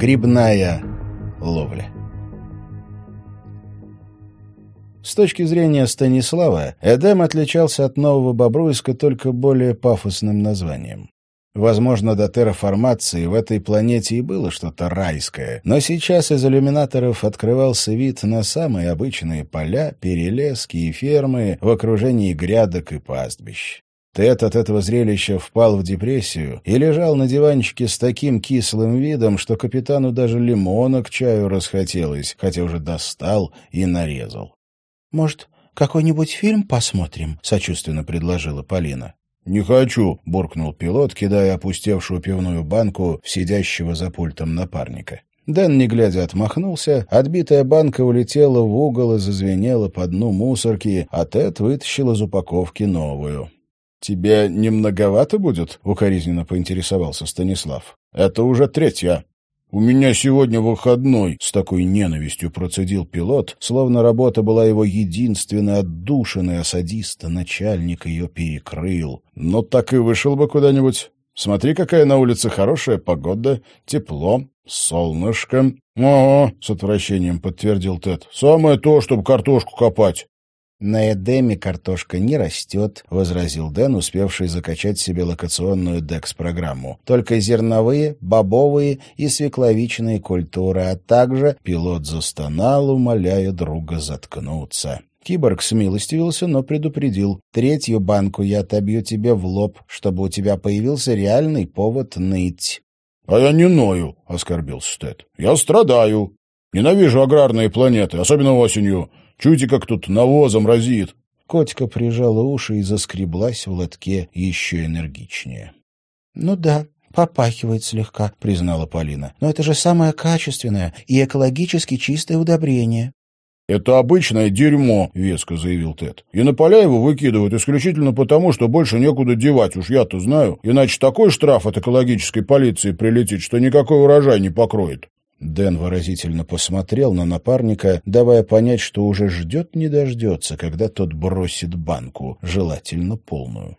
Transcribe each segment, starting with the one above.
Грибная ловля. С точки зрения Станислава, Эдем отличался от нового Бобруйска только более пафосным названием. Возможно, до терраформации в этой планете и было что-то райское, но сейчас из иллюминаторов открывался вид на самые обычные поля, перелески и фермы в окружении грядок и пастбищ. Тед от этого зрелища впал в депрессию и лежал на диванчике с таким кислым видом, что капитану даже лимона к чаю расхотелось, хотя уже достал и нарезал. — Может, какой-нибудь фильм посмотрим? — сочувственно предложила Полина. «Не хочу», — буркнул пилот, кидая опустевшую пивную банку в сидящего за пультом напарника. Дэн, не глядя, отмахнулся, отбитая банка улетела в угол и зазвенела по дну мусорки, а Тед вытащил из упаковки новую. «Тебе не многовато будет?» — укоризненно поинтересовался Станислав. «Это уже третья». «У меня сегодня выходной», — с такой ненавистью процедил пилот, словно работа была его единственной отдушиной, а садиста начальник ее перекрыл. «Но так и вышел бы куда-нибудь. Смотри, какая на улице хорошая погода, тепло, солнышко». «Ага», — с отвращением подтвердил Тед. «Самое то, чтобы картошку копать». «На Эдеме картошка не растет», — возразил Дэн, успевший закачать себе локационную ДЭКС-программу. «Только зерновые, бобовые и свекловичные культуры, а также...» Пилот застонал, умоляя друга заткнуться. Киборг смилостивился, но предупредил. «Третью банку я отобью тебе в лоб, чтобы у тебя появился реальный повод ныть». «А я не ною», — оскорбился Стэд. «Я страдаю. Ненавижу аграрные планеты, особенно осенью. Чуйте, как тут навозом разит. Котика прижала уши и заскреблась в лотке еще энергичнее. — Ну да, попахивает слегка, — признала Полина. — Но это же самое качественное и экологически чистое удобрение. — Это обычное дерьмо, — веско заявил Тед. — И на поля его выкидывают исключительно потому, что больше некуда девать, уж я-то знаю. Иначе такой штраф от экологической полиции прилетит, что никакой урожай не покроет. Дэн выразительно посмотрел на напарника, давая понять, что уже ждет не дождется, когда тот бросит банку, желательно полную.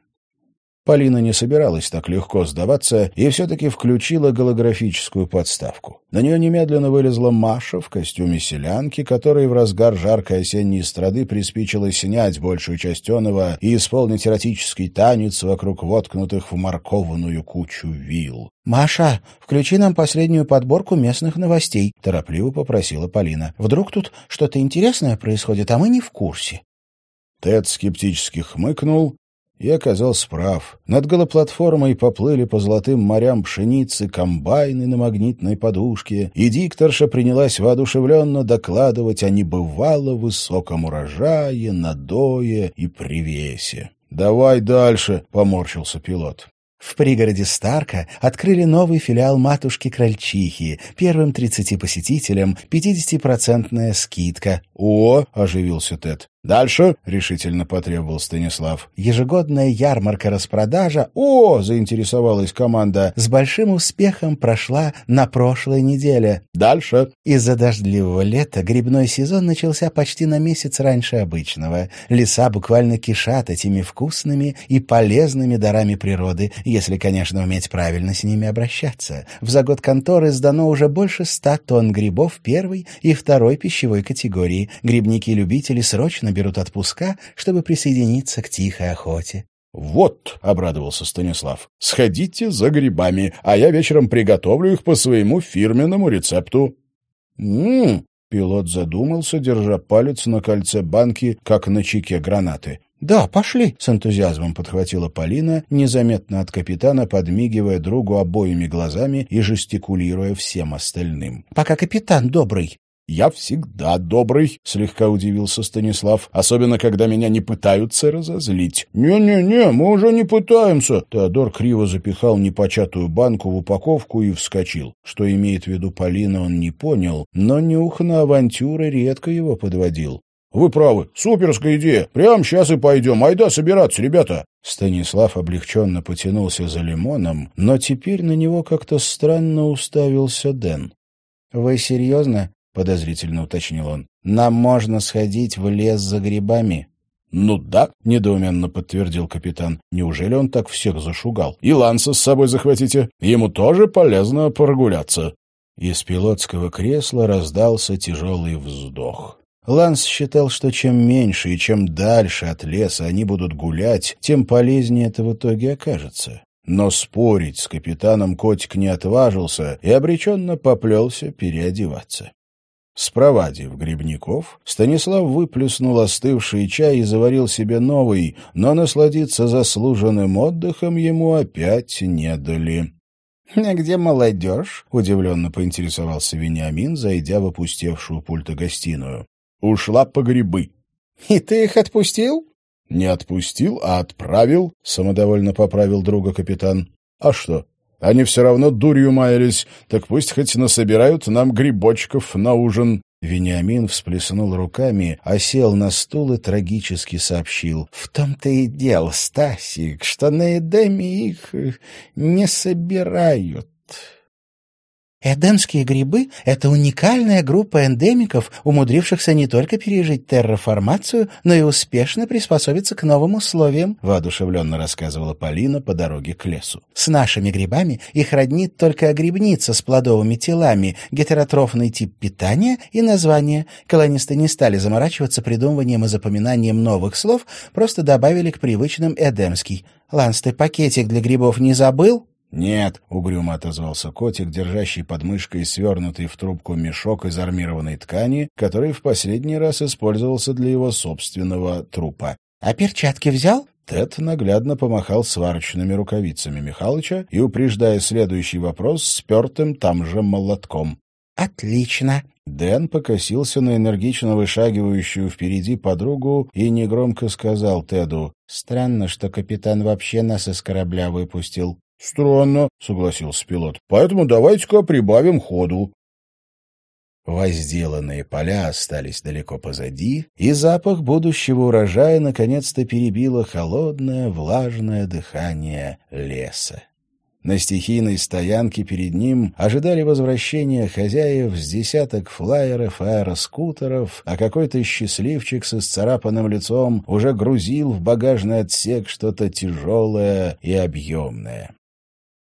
Полина не собиралась так легко сдаваться и все-таки включила голографическую подставку. На нее немедленно вылезла Маша в костюме селянки, которой в разгар жаркой осенней страды приспичило снять большую часть Онова и исполнить эротический танец вокруг воткнутых в моркованную кучу вил. «Маша, включи нам последнюю подборку местных новостей», — торопливо попросила Полина. «Вдруг тут что-то интересное происходит, а мы не в курсе». Тед скептически хмыкнул и оказался прав. Над голоплатформой поплыли по золотым морям пшеницы комбайны на магнитной подушке, и дикторша принялась воодушевленно докладывать о небывало высоком урожае, надое и привесе. «Давай дальше», — поморщился пилот. В пригороде Старка открыли новый филиал матушки Крольчихи. Первым тридцати посетителям 50-процентная скидка. «О!» — оживился Тед. «Дальше?» — решительно потребовал Станислав. «Ежегодная ярмарка-распродажа...» «О!» — заинтересовалась команда. «С большим успехом прошла на прошлой неделе». «Дальше?» Из-за дождливого лета грибной сезон начался почти на месяц раньше обычного. Леса буквально кишат этими вкусными и полезными дарами природы, если, конечно, уметь правильно с ними обращаться. В за год конторы сдано уже больше ста тонн грибов первой и второй пищевой категории. Грибники-любители срочно берут отпуска, чтобы присоединиться к тихой охоте. «Вот», — обрадовался Станислав, — «сходите за грибами, а я вечером приготовлю их по своему фирменному рецепту». «М-м-м», пилот задумался, держа палец на кольце банки, как на чеке гранаты. «Да, пошли!» — с энтузиазмом подхватила Полина, незаметно от капитана, подмигивая другу обоими глазами и жестикулируя всем остальным. «Пока капитан добрый!» «Я всегда добрый», — слегка удивился Станислав, «особенно, когда меня не пытаются разозлить». «Не-не-не, мы уже не пытаемся». Теодор криво запихал непочатую банку в упаковку и вскочил. Что имеет в виду Полина, он не понял, но нюх на авантюры редко его подводил. «Вы правы. Суперская идея. Прямо сейчас и пойдем. Айда собираться, ребята!» Станислав облегченно потянулся за лимоном, но теперь на него как-то странно уставился Дэн. «Вы серьезно?» — подозрительно уточнил он. «Нам можно сходить в лес за грибами». «Ну да», — недоуменно подтвердил капитан. «Неужели он так всех зашугал? И Ланса с собой захватите. Ему тоже полезно прогуляться». Из пилотского кресла раздался тяжелый вздох. Ланс считал, что чем меньше и чем дальше от леса они будут гулять, тем полезнее это в итоге окажется. Но спорить с капитаном котик не отважился и обреченно поплелся переодеваться. Спровадив грибников, Станислав выплюснул остывший чай и заварил себе новый, но насладиться заслуженным отдыхом ему опять не дали. «А где молодежь?» — удивленно поинтересовался Вениамин, зайдя в опустевшую пульта гостиную. «Ушла по грибы». «И ты их отпустил?» «Не отпустил, а отправил», — самодовольно поправил друга капитан. «А что? Они все равно дурью маялись, так пусть хоть насобирают нам грибочков на ужин». Вениамин всплеснул руками, осел на стул и трагически сообщил. — В том-то и дело, Стасик, что на Эдеме их не собирают. Эдемские грибы — это уникальная группа эндемиков, умудрившихся не только пережить терраформацию, но и успешно приспособиться к новым условиям, — воодушевленно рассказывала Полина по дороге к лесу. С нашими грибами их роднит только грибница с плодовыми телами, гетеротрофный тип питания и название. Колонисты не стали заморачиваться придумыванием и запоминанием новых слов, просто добавили к привычным эдемский. «Ланс, ты пакетик для грибов не забыл?» «Нет», — угрюмо отозвался котик, держащий под мышкой свернутый в трубку мешок из армированной ткани, который в последний раз использовался для его собственного трупа. «А перчатки взял?» Тед наглядно помахал сварочными рукавицами Михалыча и, упреждая следующий вопрос, спертым там же молотком. «Отлично!» Дэн покосился на энергично вышагивающую впереди подругу и негромко сказал Теду, «Странно, что капитан вообще нас из корабля выпустил». «Странно», — согласился пилот. «Поэтому давайте-ка прибавим ходу». Возделанные поля остались далеко позади, и запах будущего урожая наконец-то перебило холодное, влажное дыхание леса. На стихийной стоянке перед ним ожидали возвращения хозяев с десяток флайеров и аэроскутеров, а какой-то счастливчик с исцарапанным лицом уже грузил в багажный отсек что-то тяжелое и объемное.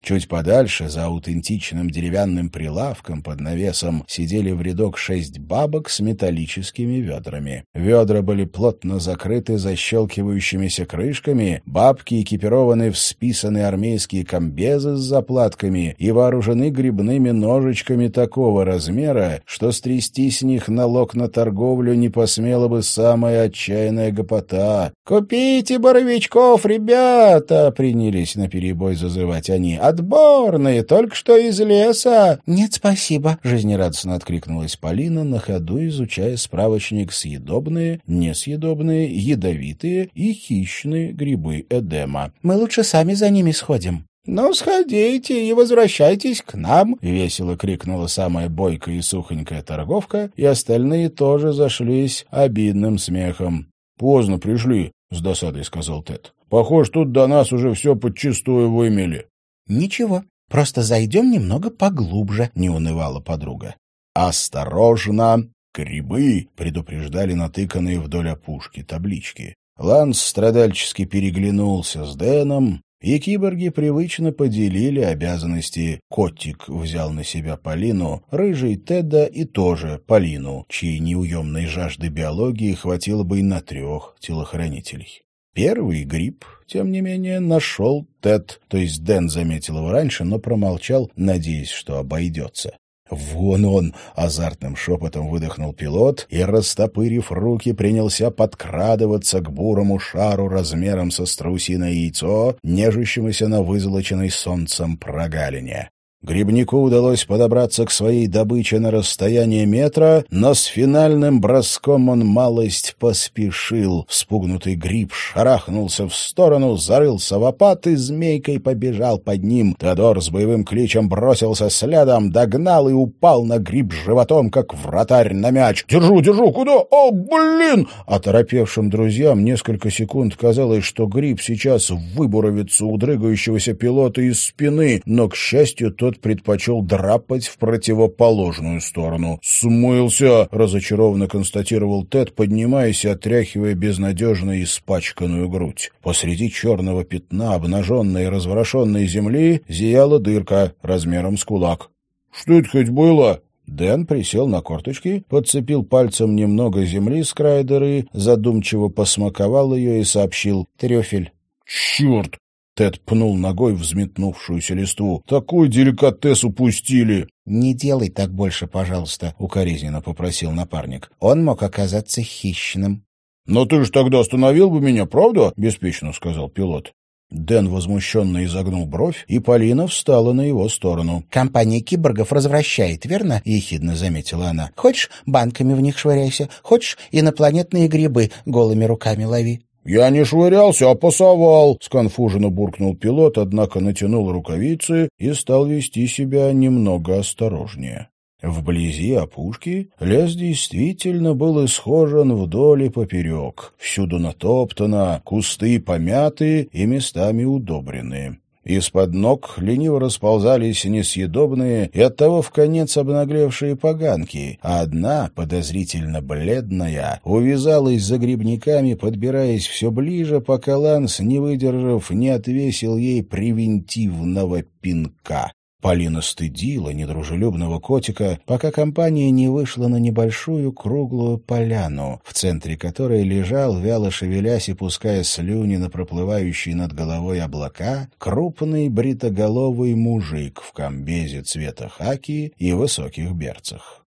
Чуть подальше, за аутентичным деревянным прилавком под навесом, сидели в рядок шесть бабок с металлическими ведрами. Ведра были плотно закрыты защелкивающимися крышками, бабки экипированы в списанные армейские комбезы с заплатками и вооружены грибными ножичками такого размера, что стрясти с них налог на торговлю не посмела бы самая отчаянная гопота. «Купите боровичков, ребята!» — принялись наперебой зазывать они отборные, только что из леса. — Нет, спасибо, — жизнерадостно откликнулась Полина, на ходу изучая справочник съедобные, несъедобные, ядовитые и хищные грибы Эдема. — Мы лучше сами за ними сходим. «Ну, сходите и возвращайтесь к нам!» — весело крикнула самая бойкая и сухонькая торговка, и остальные тоже зашлись обидным смехом. «Поздно пришли», — с досадой сказал Тед. «Похоже, тут до нас уже все подчистую вымели». «Ничего, просто зайдем немного поглубже», — не унывала подруга. «Осторожно! Грибы!» — предупреждали натыканные вдоль опушки таблички. Ланс страдальчески переглянулся с Дэном, и киборги привычно поделили обязанности. Котик взял на себя Полину, Рыжий Теда и тоже Полину, чьей неуемной жажды биологии хватило бы и на трех телохранителей. Первый гриб, тем не менее, нашел Тед, то есть Дэн заметил его раньше, но промолчал, надеясь, что обойдется. «Вон он!» — азартным шепотом выдохнул пилот и, растопырив руки, принялся подкрадываться к бурому шару размером со страусиное яйцо, нежущемуся на вызолоченной солнцем прогалине. Грибнику удалось подобраться к своей добыче на расстояние метра, но с финальным броском он малость поспешил. Вспугнутый гриб шарахнулся в сторону, зарылся в опад и змейкой побежал под ним. Теодор с боевым кличем бросился следом, догнал и упал на гриб животом, как вратарь на мяч. «Держу, держу! Куда? О, блин!» Оторопевшим друзьям несколько секунд казалось, что гриб сейчас выбуровится у дрыгающегося пилота из спины, но, к счастью, тот тот предпочел драпать в противоположную сторону. «Смылся!» — разочарованно констатировал Тед, поднимаясь и отряхивая безнадежно испачканную грудь. Посреди черного пятна, обнаженной и разворошенной земли, зияла дырка размером с кулак. Что это хоть было?» Дэн присел на корточки, подцепил пальцем немного земли с края дыры, задумчиво посмаковал ее и сообщил «Трюфель». «Черт!» — Тед пнул ногой взметнувшуюся листву. «Такой деликатес упустили!» «Не делай так больше, пожалуйста», — укоризненно попросил напарник. «Он мог оказаться хищным». «Но ты же тогда остановил бы меня, правда?» — беспечно сказал пилот. Дэн возмущенно изогнул бровь, и Полина встала на его сторону. «Компания киборгов развращает, верно?» — ехидно заметила она. «Хочешь, банками в них швыряйся, хочешь, инопланетные грибы голыми руками лови». «Я не швырялся, а пасовал!» — сконфуженно буркнул пилот, однако натянул рукавицы и стал вести себя немного осторожнее. Вблизи опушки лес действительно был исхожен вдоль и поперек. Всюду натоптано, кусты помяты и местами удобрены. Из-под ног лениво расползались несъедобные и оттого в конец обнаглевшие поганки, а одна, подозрительно бледная, увязалась за грибниками, подбираясь все ближе, пока Ланс, не выдержав, не отвесил ей превентивного пинка. Полина стыдила недружелюбного котика, пока компания не вышла на небольшую круглую поляну, в центре которой лежал, вяло шевелясь и пуская слюни на проплывающие над головой облака, крупный бритоголовый мужик в комбезе цвета хаки и высоких берцах.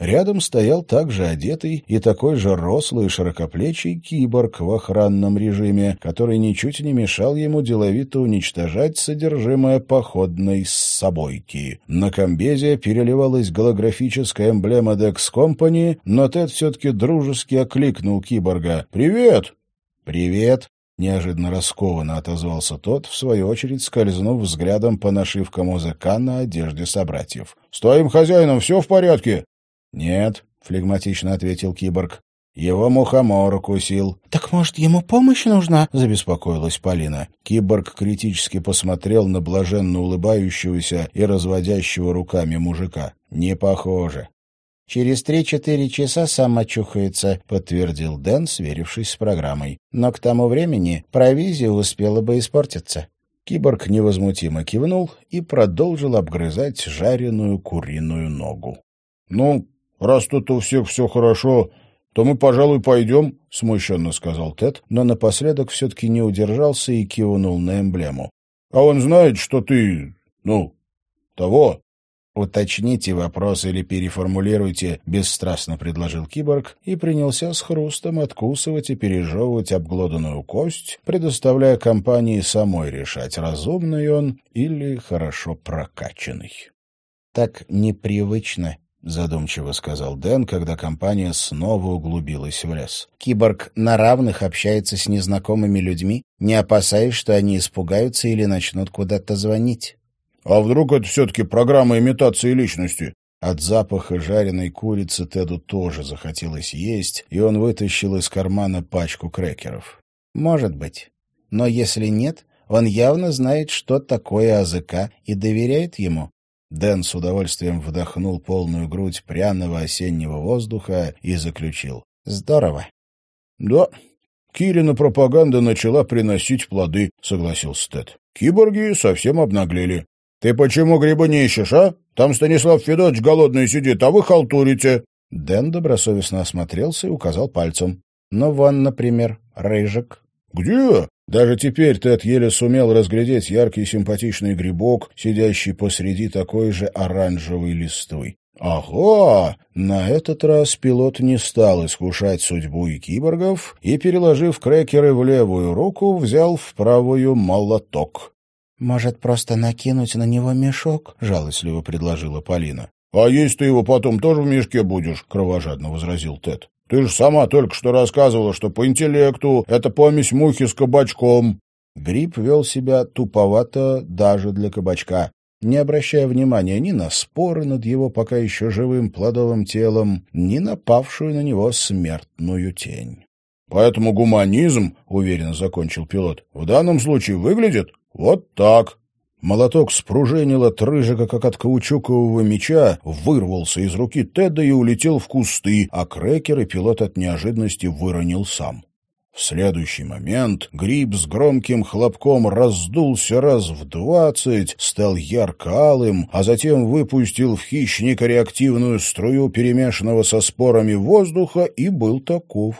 Рядом стоял также одетый и такой же рослый широкоплечий киборг в охранном режиме, который ничуть не мешал ему деловито уничтожать содержимое походной собойки. На комбезе переливалась голографическая эмблема Dex Company, но Тед все-таки дружески окликнул киборга. «Привет!» «Привет!» — неожиданно раскованно отозвался тот, в свою очередь скользнув взглядом по нашивкам ОЗК на одежде собратьев. «С твоим хозяином все в порядке?» «Нет», — флегматично ответил киборг. «Его мухомор укусил». «Так, может, ему помощь нужна?» — забеспокоилась Полина. Киборг критически посмотрел на блаженно улыбающегося и разводящего руками мужика. «Не похоже». «Через три-четыре часа сам очухается», — подтвердил Дэн, сверившись с программой. «Но к тому времени провизия успела бы испортиться». Киборг невозмутимо кивнул и продолжил обгрызать жареную куриную ногу. «Ну, раз тут у всех все хорошо, то мы, пожалуй, пойдем», — смущенно сказал Тед, но напоследок все-таки не удержался и кивнул на эмблему. «А он знает, что ты... ну, того?» «Уточните вопрос или переформулируйте», — бесстрастно предложил киборг и принялся с хрустом откусывать и пережевывать обглоданную кость, предоставляя компании самой решать, разумный он или хорошо прокачанный. «Так непривычно — задумчиво сказал Дэн, когда компания снова углубилась в лес. «Киборг на равных общается с незнакомыми людьми, не опасаясь, что они испугаются или начнут куда-то звонить». «А вдруг это все-таки программа имитации личности?» От запаха жареной курицы Теду тоже захотелось есть, и он вытащил из кармана пачку крекеров. «Может быть. Но если нет, он явно знает, что такое АЗК, и доверяет ему. Дэн с удовольствием вдохнул полную грудь пряного осеннего воздуха и заключил. «Здорово». «Да, Кирина пропаганда начала приносить плоды», — согласился Тед. «Киборги совсем обнаглели. Ты почему грибы не ищешь, а? Там Станислав Федорович голодный сидит, а вы халтурите». Дэн добросовестно осмотрелся и указал пальцем. «Ну, вон, например, рыжик». «Где?» Даже теперь Тед еле сумел разглядеть яркий симпатичный грибок, сидящий посреди такой же оранжевой листвы. Ага! На этот раз пилот не стал искушать судьбу и киборгов и, переложив крекеры в левую руку, взял в правую молоток. «Может, просто накинуть на него мешок?» — жалостливо предложила Полина. «А есть ты его потом тоже в мешке будешь?» — кровожадно возразил Тед. Ты же сама только что рассказывала, что по интеллекту это помесь мухи с кабачком. Гриб вел себя туповато даже для кабачка, не обращая внимания ни на споры над его пока еще живым плодовым телом, ни на павшую на него смертную тень. «Поэтому гуманизм, — уверенно закончил пилот, — в данном случае выглядит вот так». Молоток спружинил от рыжика, как от каучукового меча, вырвался из руки Теда и улетел в кусты, а крекер и пилот от неожиданности выронил сам. В следующий момент гриб с громким хлопком раздулся раз в двадцать, стал ярко-алым, а затем выпустил в хищника реактивную струю, перемешанного со спорами воздуха, и был таков.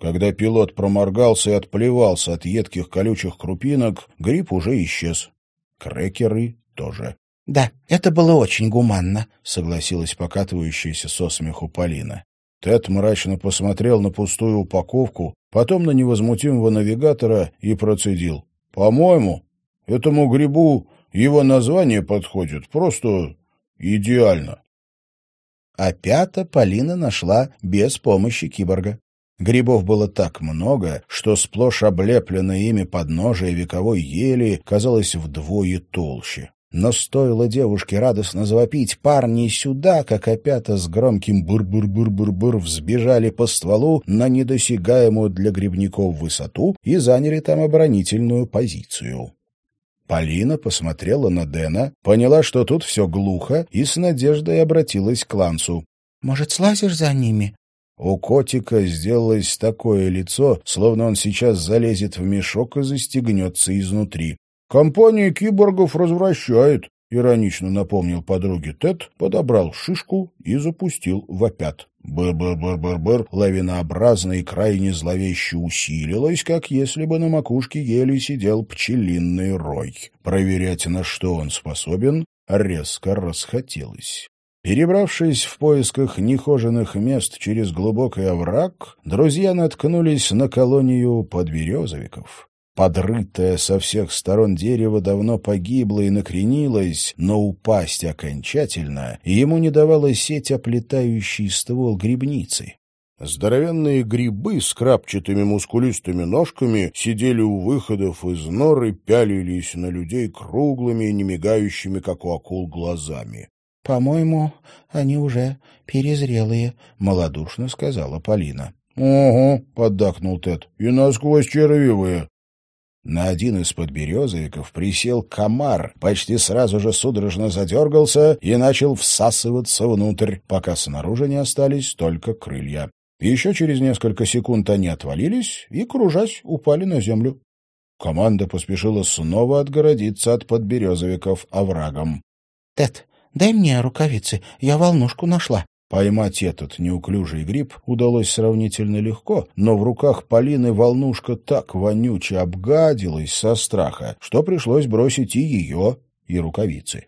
Когда пилот проморгался и отплевался от едких колючих крупинок, гриб уже исчез. Крекеры тоже. — Да, это было очень гуманно, — согласилась покатывающаяся со смеху Полина. Тед мрачно посмотрел на пустую упаковку, потом на невозмутимого навигатора и процедил. — По-моему, этому грибу его название подходит просто идеально. А пята Полина нашла без помощи киборга. Грибов было так много, что сплошь облепленное ими подножие вековой ели казалось вдвое толще. Но стоило девушке радостно завопить «Парни, сюда!», как опята с громким бур-бур-бур-бур-бур взбежали по стволу на недосягаемую для грибников высоту и заняли там оборонительную позицию. Полина посмотрела на Дэна, поняла, что тут все глухо, и с надеждой обратилась к Лансу. «Может, слазишь за ними?» У котика сделалось такое лицо, словно он сейчас залезет в мешок и застегнется изнутри. «Компания киборгов развращает», — иронично напомнил подруге Тед, подобрал шишку и запустил в опят. Быр-быр-быр-быр-быр, лавинообразно и крайне зловеще усилилась, как если бы на макушке ели сидел пчелиный рой. Проверять, на что он способен, резко расхотелось. Перебравшись в поисках нехоженных мест через глубокий овраг, друзья наткнулись на колонию подберезовиков. Подрытое со всех сторон дерево давно погибло и накренилось, но упасть окончательно ему не давала сеть, оплетающий ствол грибницы. Здоровенные грибы с крапчатыми мускулистыми ножками сидели у выходов из норы, пялились на людей круглыми и немигающими, как у акул, глазами. — По-моему, они уже перезрелые, — малодушно сказала Полина. — Ого, — поддакнул Тед, — и насквозь червивые. На один из подберезовиков присел комар, почти сразу же судорожно задергался и начал всасываться внутрь, пока снаружи не остались только крылья. Еще через несколько секунд они отвалились и, кружась, упали на землю. Команда поспешила снова отгородиться от подберезовиков оврагом. — Тед, дай мне рукавицы, я волнушку нашла. Поймать этот неуклюжий гриб удалось сравнительно легко, но в руках Полины волнушка так вонюче обгадилась со страха, что пришлось бросить и ее, и рукавицы.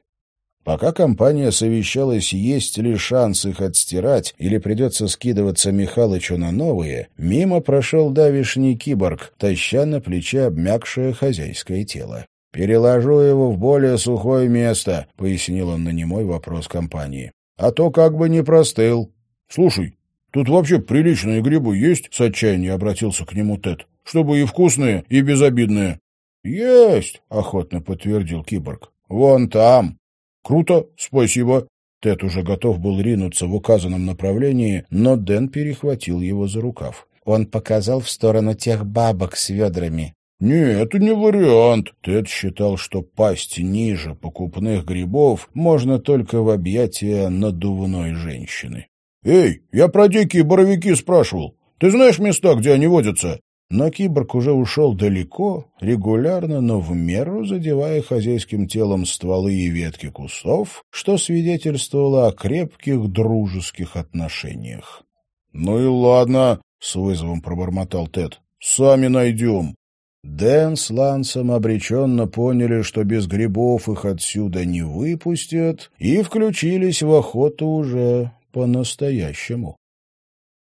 Пока компания совещалась, есть ли шанс их отстирать или придется скидываться Михалычу на новые, мимо прошел давишний киборг, таща на плече обмякшее хозяйское тело. «Переложу его в более сухое место», — пояснил он на немой вопрос компании а то как бы не простыл. — Слушай, тут вообще приличные грибы есть? — с отчаянием обратился к нему Тед. — Чтобы и вкусные, и безобидные. — Есть, — охотно подтвердил киборг. — Вон там. — Круто, спасибо. Тед уже готов был ринуться в указанном направлении, но Дэн перехватил его за рукав. Он показал в сторону тех бабок с ведрами. «Нет, это не вариант». Тед считал, что пасть ниже покупных грибов можно только в объятия надувной женщины. «Эй, я про дикие боровики спрашивал. Ты знаешь места, где они водятся?» Но киборг уже ушел далеко, регулярно, но в меру задевая хозяйским телом стволы и ветки кустов, что свидетельствовало о крепких дружеских отношениях. — Ну и ладно, — с вызовом пробормотал Тед. — Сами найдем. Дэн с Лансом обреченно поняли, что без грибов их отсюда не выпустят, и включились в охоту уже по-настоящему.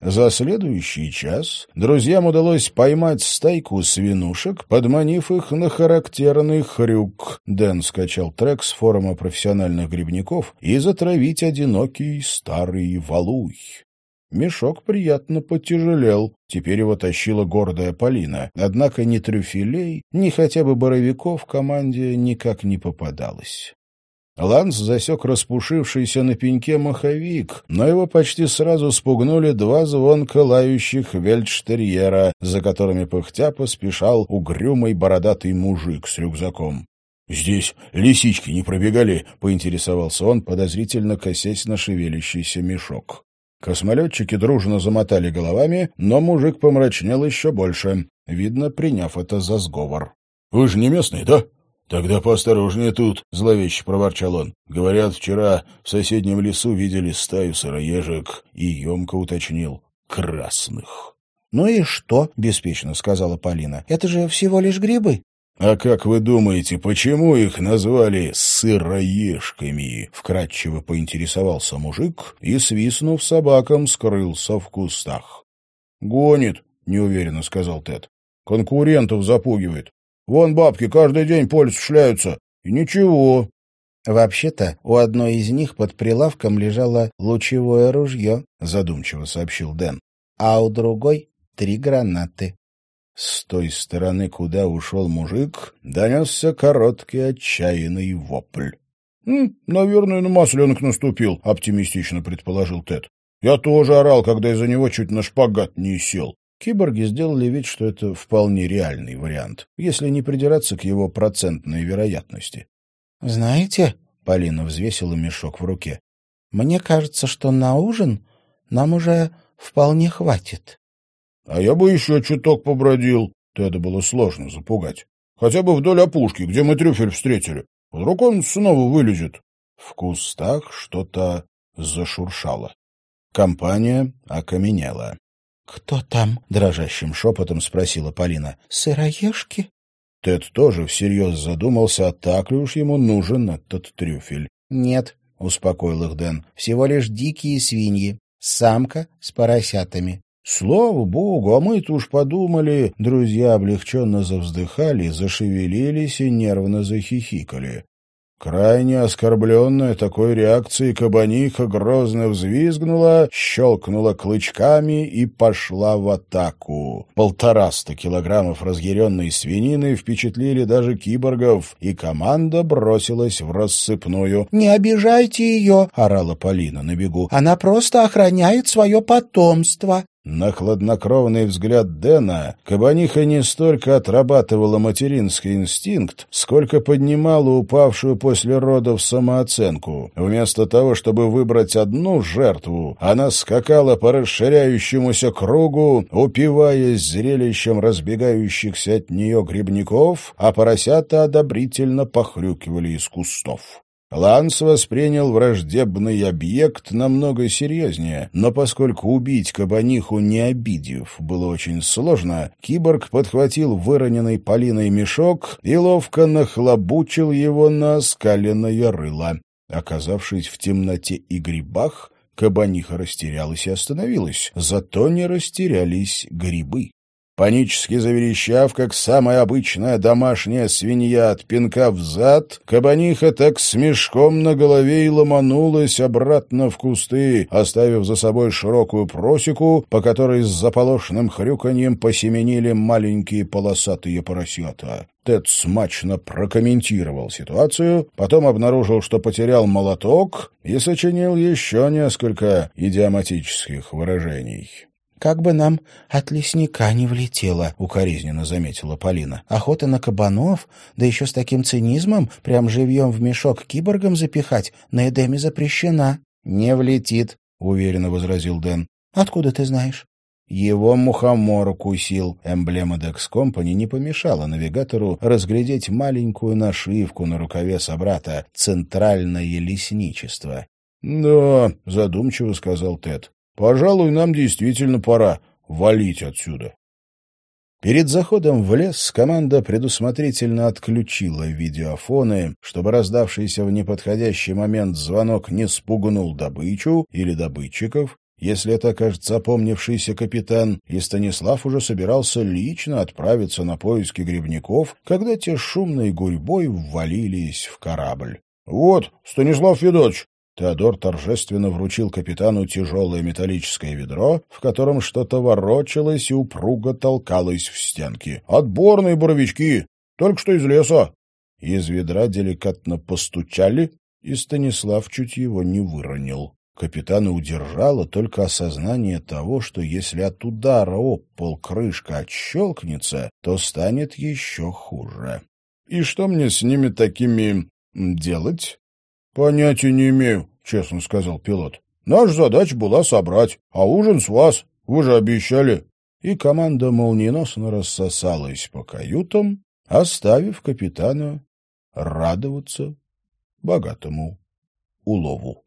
За следующий час друзьям удалось поймать стайку свинушек, подманив их на характерный хрюк. Дэн скачал трек с форума профессиональных грибников и затравить одинокий старый валуй. Мешок приятно потяжелел, теперь его тащила гордая Полина. Однако ни трюфелей, ни хотя бы боровиков в команде никак не попадалось. Ланс засек распушившийся на пеньке маховик, но его почти сразу спугнули два звонко лающих вельдштерьера, за которыми пыхтя поспешал угрюмый бородатый мужик с рюкзаком. «Здесь лисички не пробегали?» — поинтересовался он, подозрительно косясь на шевелящийся мешок. Космолетчики дружно замотали головами, но мужик помрачнел еще больше, видно, приняв это за сговор. — Вы же не местный, да? Тогда поосторожнее тут, — зловеще проворчал он. — Говорят, вчера в соседнем лесу видели стаю сыроежек, и емко уточнил — красных. — Ну и что? — беспечно сказала Полина. — Это же всего лишь грибы. «А как вы думаете, почему их назвали сыроежками?» — вкратчиво поинтересовался мужик и, свистнув собакам, скрылся в кустах. «Гонит», — неуверенно сказал Тед. «Конкурентов запугивает. Вон бабки каждый день по шляются. И ничего». «Вообще-то у одной из них под прилавком лежало лучевое ружье», — задумчиво сообщил Дэн. «А у другой — три гранаты». С той стороны, куда ушел мужик, донесся короткий отчаянный вопль. «М, «Наверное, на масленок наступил», — оптимистично предположил Тед. «Я тоже орал, когда из-за него чуть на шпагат не сел». Киборги сделали вид, что это вполне реальный вариант, если не придираться к его процентной вероятности. «Знаете», — Полина взвесила мешок в руке, — «мне кажется, что на ужин нам уже вполне хватит». А я бы еще чуток побродил. Теда было сложно запугать. Хотя бы вдоль опушки, где мы трюфель встретили. Вдруг он снова вылезет. В кустах что-то зашуршало. Компания окаменела. — Кто там? — дрожащим шепотом спросила Полина. — Сыроежки? Тед тоже всерьез задумался, а так ли уж ему нужен этот трюфель. — Нет, — успокоил их Дэн, — всего лишь дикие свиньи. Самка с поросятами. Слава богу, а мы-то уж подумали. Друзья облегченно завздыхали, зашевелились и нервно захихикали. Крайне оскорбленная такой реакцией кабаниха грозно взвизгнула, щелкнула клычками и пошла в атаку. Полтораста килограммов разъяренной свинины впечатлили даже киборгов, и команда бросилась в рассыпную. — Не обижайте ее! — орала Полина на бегу. — Она просто охраняет свое потомство. На хладнокровный взгляд Дэна кабаниха не столько отрабатывала материнский инстинкт, сколько поднимала упавшую после родов самооценку. Вместо того, чтобы выбрать одну жертву, она скакала по расширяющемуся кругу, упиваясь зрелищем разбегающихся от нее грибников, а поросята одобрительно похрюкивали из кустов. Ланс воспринял враждебный объект намного серьезнее, но поскольку убить кабаниху, не обидев, было очень сложно, киборг подхватил выроненный Полиной мешок и ловко нахлобучил его на оскаленное рыло. Оказавшись в темноте и грибах, кабаниха растерялась и остановилась, зато не растерялись грибы. Панически заверещав, как самая обычная домашняя свинья от пинка в зад, кабаниха так с мешком на голове и ломанулась обратно в кусты, оставив за собой широкую просеку, по которой с заполошенным хрюканьем посеменили маленькие полосатые поросята. Тед смачно прокомментировал ситуацию, потом обнаружил, что потерял молоток и сочинил еще несколько идиоматических выражений. «Как бы нам от лесника не влетело», — укоризненно заметила Полина. «Охота на кабанов, да еще с таким цинизмом, прям живьем в мешок киборгам запихать, на Эдеме запрещена». «Не влетит», — уверенно возразил Дэн. «Откуда ты знаешь?» Его мухомор укусил. Эмблема Dex Company не помешала навигатору разглядеть маленькую нашивку на рукаве собрата «Центральное лесничество». «Да», — задумчиво сказал Тед. Пожалуй, нам действительно пора валить отсюда. Перед заходом в лес команда предусмотрительно отключила видеофоны, чтобы раздавшийся в неподходящий момент звонок не спугнул добычу или добытчиков, если это окажется опомнившийся капитан, и Станислав уже собирался лично отправиться на поиски грибников, когда те шумной гурьбой ввалились в корабль. — Вот, Станислав Федорович, Теодор торжественно вручил капитану тяжелое металлическое ведро, в котором что-то ворочалось и упруго толкалось в стенки. «Отборные боровички! Только что из леса!» Из ведра деликатно постучали, и Станислав чуть его не выронил. Капитана удержало только осознание того, что если от удара об пол крышка отщелкнется, то станет еще хуже. «И что мне с ними такими делать?» — Понятия не имею, — честно сказал пилот. — Наша задача была собрать, а ужин с вас. Вы же обещали». И команда молниеносно рассосалась по каютам, оставив капитана радоваться богатому улову.